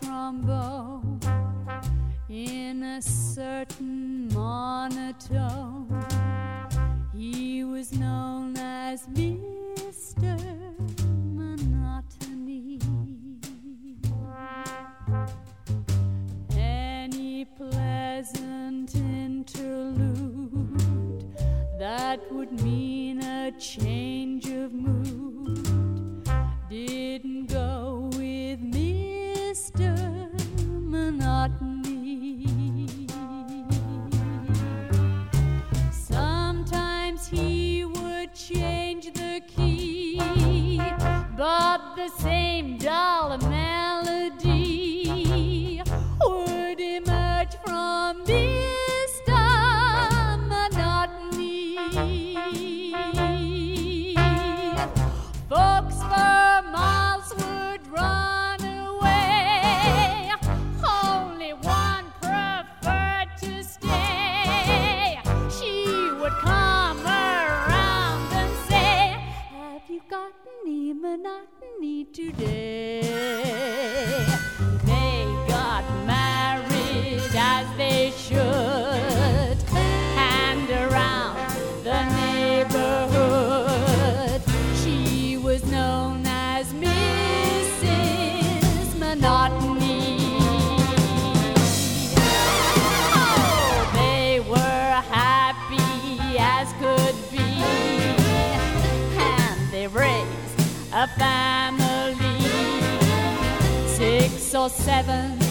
trombone in a certain monotone. He was known as Mr. Monotony. Any pleasant interlude that would mean a change key, but the same dull You monotony today? They got married as a family, six or seven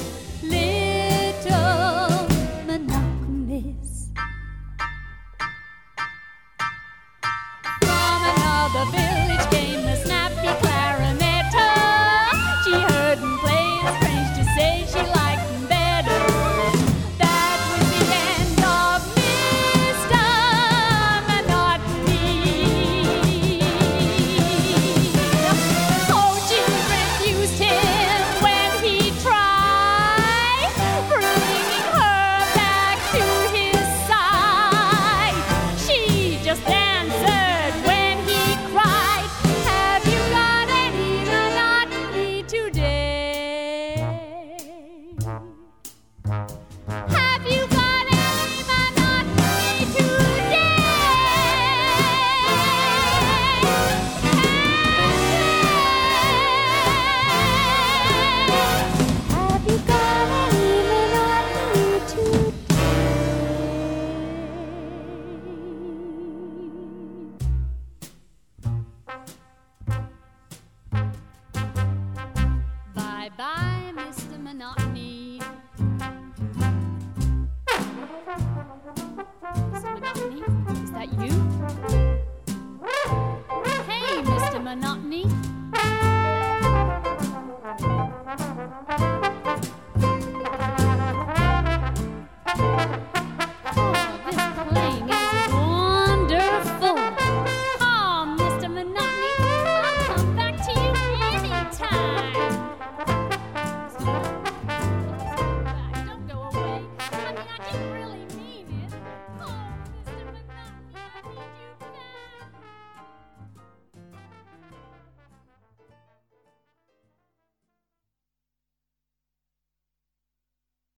monotony.